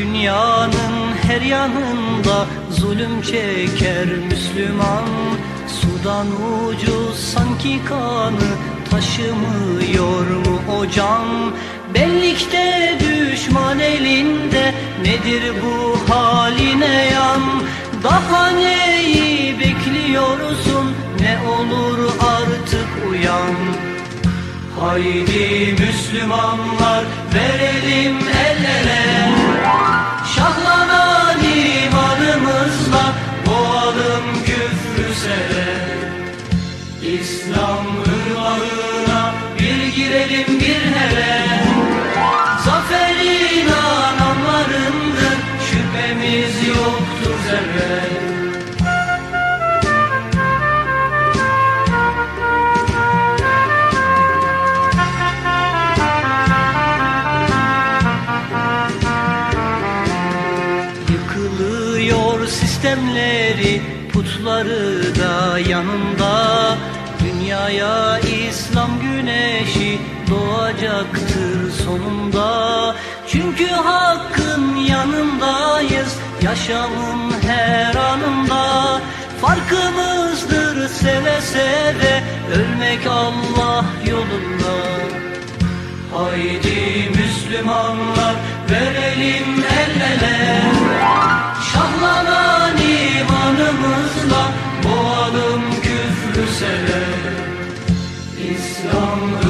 Dünyanın her yanında zulüm çeker Müslüman. Sudan ucuz sanki kanı taşımıyor mu o can? Bellikte düşman elinde nedir bu haline yan? Daha neyi bekliyorsun? Ne olur artık uyan. Haydi Müslümanlar verelim sere İslam ırmağına bir girelim bir hele. Zaferin anamlarındır şüphemiz yoktur zerre. Yıkılıyor sistemleri putları da yanında. Dünyaya İslam güneşi doğacaktır sonunda. Çünkü hakkın yanındayız yaşamın her anında. Farkımızdır seve seve ölmek Allah yolunda. Haydi Müslümanlar verelim el ele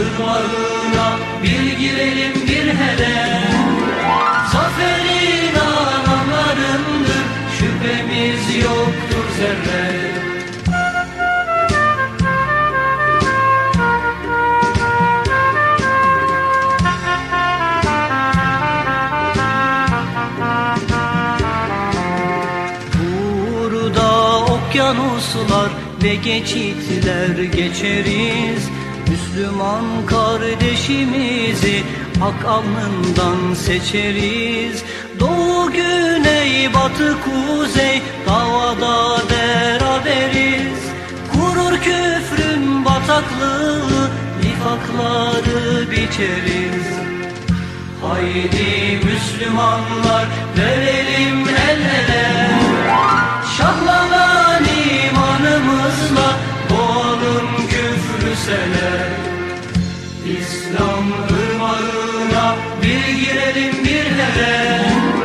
ırmağına bir girelim bir hele. Zaferin anamlarındır şüphemiz yoktur zerre. Okyanuslar ve geçitler geçeriz Müslüman kardeşimizi hak alnından seçeriz. Doğu, güney, batı, kuzey davada beraberiz. Kurur küfrün bataklığı nifakları biçeriz. Haydi Müslümanlar verelim el ele. Şahlanan imanımızla boğalım küfrü sele Irmağına bir girelim bir hele